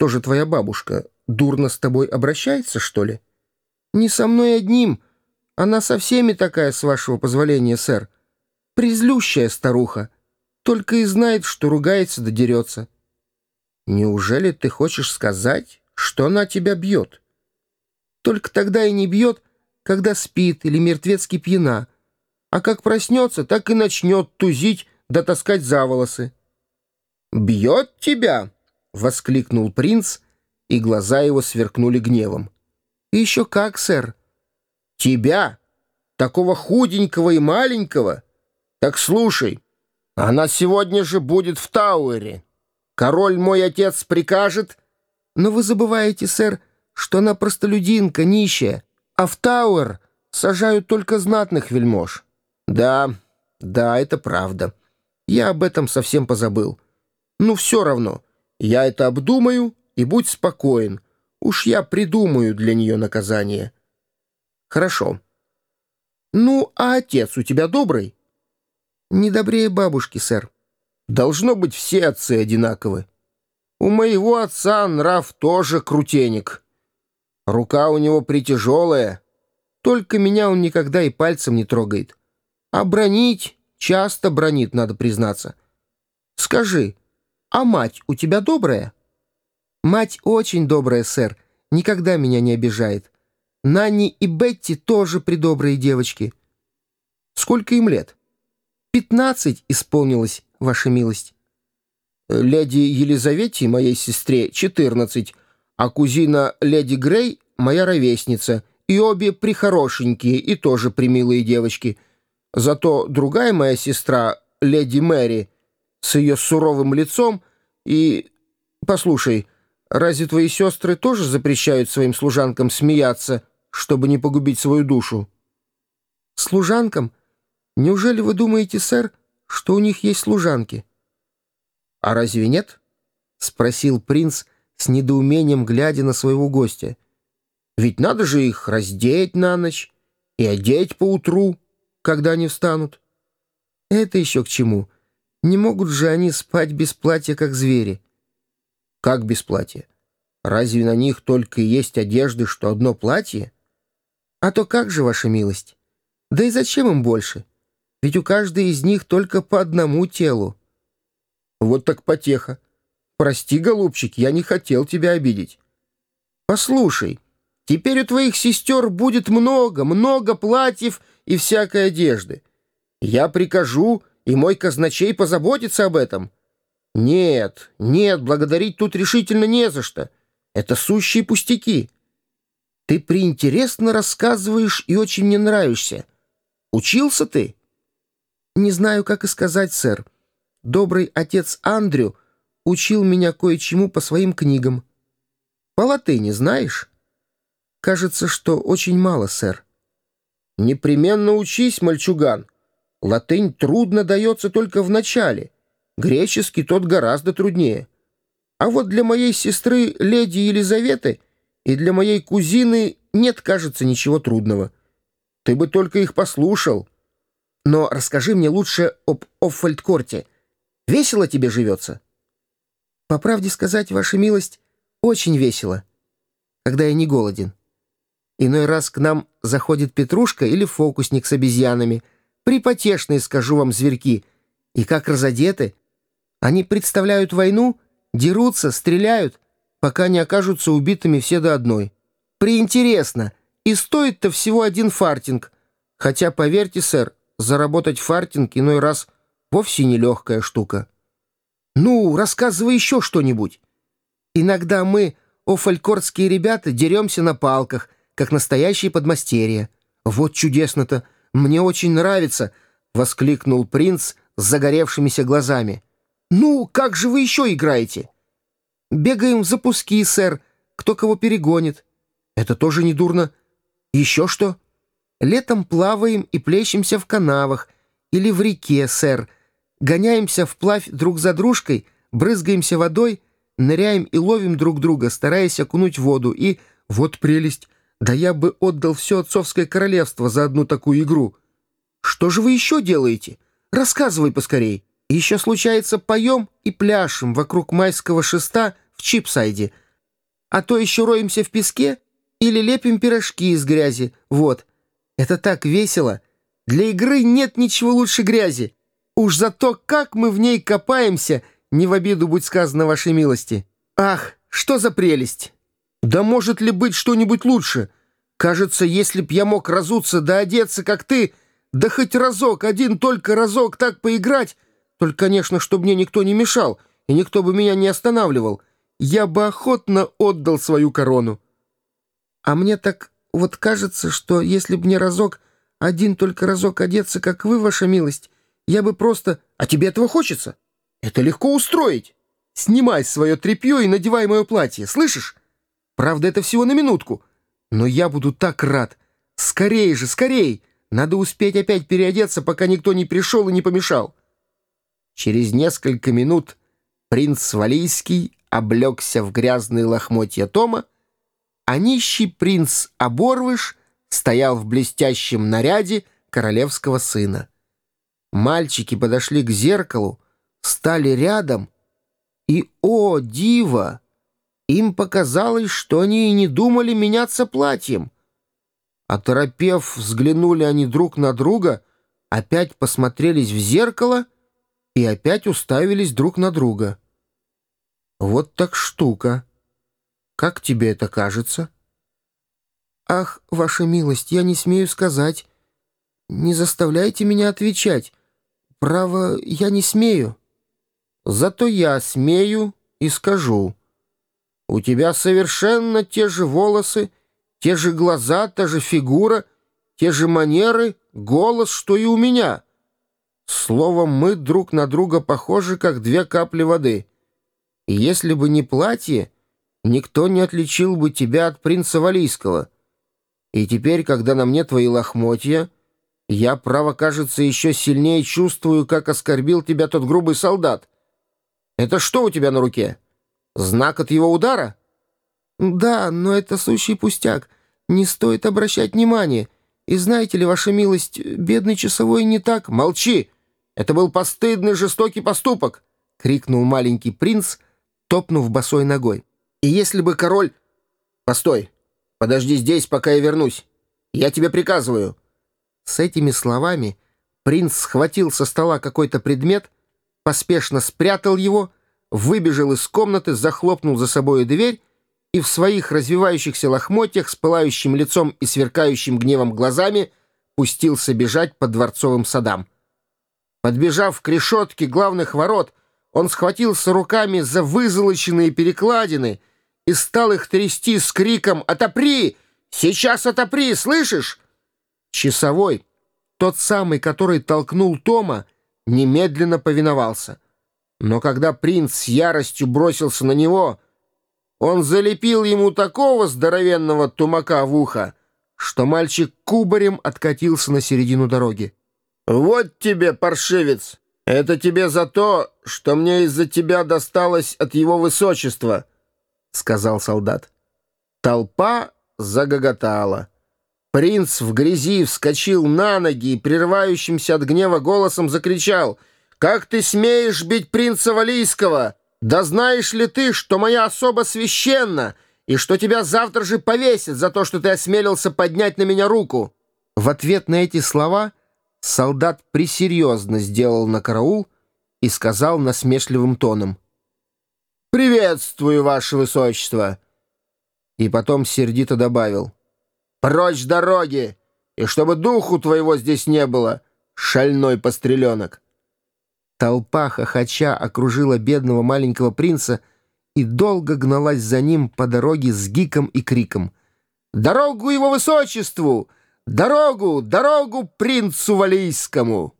Что же твоя бабушка, дурно с тобой обращается, что ли? Не со мной одним. Она со всеми такая, с вашего позволения, сэр. Призлющая старуха. Только и знает, что ругается да дерется. Неужели ты хочешь сказать, что она тебя бьет? Только тогда и не бьет, когда спит или мертвецки пьяна. А как проснется, так и начнет тузить да таскать за волосы. «Бьет тебя!» — воскликнул принц, и глаза его сверкнули гневом. «Еще как, сэр!» «Тебя? Такого худенького и маленького? Так слушай, она сегодня же будет в Тауэре. Король мой отец прикажет...» «Но вы забываете, сэр, что она простолюдинка, нищая, а в Тауэр сажают только знатных вельмож». «Да, да, это правда. Я об этом совсем позабыл». Ну, все равно. Я это обдумаю, и будь спокоен. Уж я придумаю для нее наказание. Хорошо. Ну, а отец у тебя добрый? Не добрее бабушки, сэр. Должно быть, все отцы одинаковы. У моего отца нрав тоже крутеник. Рука у него притяжелая. Только меня он никогда и пальцем не трогает. А бронить часто бронит, надо признаться. Скажи, «А мать у тебя добрая?» «Мать очень добрая, сэр. Никогда меня не обижает. Нанни и Бетти тоже придобрые девочки». «Сколько им лет?» «Пятнадцать исполнилось, ваша милость». «Леди Елизавете, моей сестре, четырнадцать, а кузина леди Грей — моя ровесница, и обе прихорошенькие и тоже примилые девочки. Зато другая моя сестра, леди Мэри — с ее суровым лицом и... Послушай, разве твои сестры тоже запрещают своим служанкам смеяться, чтобы не погубить свою душу? Служанкам? Неужели вы думаете, сэр, что у них есть служанки? А разве нет? Спросил принц с недоумением, глядя на своего гостя. Ведь надо же их раздеть на ночь и одеть поутру, когда они встанут. Это еще к чему? — не могут же они спать без платья, как звери. Как без платья? Разве на них только и есть одежды, что одно платье? А то как же, ваша милость? Да и зачем им больше? Ведь у каждой из них только по одному телу. Вот так потеха. Прости, голубчик, я не хотел тебя обидеть. Послушай, теперь у твоих сестер будет много, много платьев и всякой одежды. Я прикажу, и мой казначей позаботится об этом. Нет, нет, благодарить тут решительно не за что. Это сущие пустяки. Ты приинтересно рассказываешь и очень мне нравишься. Учился ты? Не знаю, как и сказать, сэр. Добрый отец Андрю учил меня кое-чему по своим книгам. По латыни знаешь? Кажется, что очень мало, сэр. Непременно учись, мальчуган. Латынь трудно дается только в начале, греческий тот гораздо труднее. А вот для моей сестры, леди Елизаветы, и для моей кузины нет, кажется, ничего трудного. Ты бы только их послушал. Но расскажи мне лучше об Оффальдкорте. Весело тебе живется?» «По правде сказать, ваша милость, очень весело, когда я не голоден. Иной раз к нам заходит Петрушка или фокусник с обезьянами — Припотешные, скажу вам, зверьки. И как разодеты. Они представляют войну, дерутся, стреляют, пока не окажутся убитыми все до одной. Приинтересно. И стоит-то всего один фартинг. Хотя, поверьте, сэр, заработать фартинг иной раз вовсе не легкая штука. Ну, рассказывай еще что-нибудь. Иногда мы, офалькордские ребята, деремся на палках, как настоящие подмастерья. Вот чудесно-то. Мне очень нравится!» — воскликнул принц с загоревшимися глазами. «Ну, как же вы еще играете?» «Бегаем в запуски, сэр. Кто кого перегонит». «Это тоже не дурно. Еще что?» «Летом плаваем и плещемся в канавах или в реке, сэр. Гоняемся вплавь друг за дружкой, брызгаемся водой, ныряем и ловим друг друга, стараясь окунуть воду. И вот прелесть!» Да я бы отдал все отцовское королевство за одну такую игру. Что же вы еще делаете? Рассказывай поскорей. Еще случается поем и пляшем вокруг майского шеста в Чипсайде, а то еще роемся в песке или лепим пирожки из грязи. Вот. Это так весело. Для игры нет ничего лучше грязи. Уж за то, как мы в ней копаемся, не в обиду будь сказано вашей милости. Ах, что за прелесть! Да может ли быть что-нибудь лучше? Кажется, если б я мог разуться да одеться, как ты, да хоть разок, один только разок так поиграть, только, конечно, чтобы мне никто не мешал, и никто бы меня не останавливал, я бы охотно отдал свою корону. А мне так вот кажется, что если б мне разок, один только разок одеться, как вы, ваша милость, я бы просто... А тебе этого хочется? Это легко устроить. Снимай свое тряпье и надевай мое платье, слышишь? Правда, это всего на минутку. Но я буду так рад. Скорей же, скорей! Надо успеть опять переодеться, пока никто не пришел и не помешал. Через несколько минут принц Валийский облегся в грязные лохмотья Тома, а нищий принц Оборвыш стоял в блестящем наряде королевского сына. Мальчики подошли к зеркалу, стали рядом, и, о, диво! Им показалось, что они и не думали меняться платьем. Оторопев, взглянули они друг на друга, опять посмотрелись в зеркало и опять уставились друг на друга. Вот так штука. Как тебе это кажется? Ах, ваша милость, я не смею сказать. Не заставляйте меня отвечать. Право, я не смею. Зато я смею и скажу. У тебя совершенно те же волосы, те же глаза, та же фигура, те же манеры, голос, что и у меня. Словом, мы друг на друга похожи, как две капли воды. И если бы не платье никто не отличил бы тебя от принца Валийского. И теперь, когда на мне твои лохмотья, я, право, кажется, еще сильнее чувствую, как оскорбил тебя тот грубый солдат. Это что у тебя на руке? Знак от его удара? Да, но это сущий пустяк. Не стоит обращать внимания. И знаете ли, ваша милость, бедный часовой не так... Молчи! Это был постыдный жестокий поступок! — крикнул маленький принц, топнув босой ногой. И если бы король... Постой, подожди здесь, пока я вернусь. Я тебе приказываю. С этими словами принц схватил со стола какой-то предмет, поспешно спрятал его, выбежал из комнаты, захлопнул за собой дверь и в своих развивающихся лохмотьях с пылающим лицом и сверкающим гневом глазами пустился бежать по дворцовым садам. Подбежав к решетке главных ворот, он схватился руками за вызолоченные перекладины — и стал их трясти с криком «Отопри! Сейчас отопри! Слышишь?» Часовой, тот самый, который толкнул Тома, немедленно повиновался. Но когда принц с яростью бросился на него, он залепил ему такого здоровенного тумака в ухо, что мальчик кубарем откатился на середину дороги. «Вот тебе, паршивец! Это тебе за то, что мне из-за тебя досталось от его высочества!» — сказал солдат. Толпа загоготала. Принц в грязи вскочил на ноги и прерывающимся от гнева голосом закричал «Как ты смеешь бить принца Валийского? Да знаешь ли ты, что моя особа священна, и что тебя завтра же повесят за то, что ты осмелился поднять на меня руку?» В ответ на эти слова солдат присерьезно сделал на караул и сказал насмешливым тоном — «Приветствую, ваше высочество!» И потом сердито добавил. «Прочь дороги! И чтобы духу твоего здесь не было, шальной постреленок!» Толпа хохоча окружила бедного маленького принца и долго гналась за ним по дороге с гиком и криком. «Дорогу его высочеству! Дорогу! Дорогу принцу Валийскому!»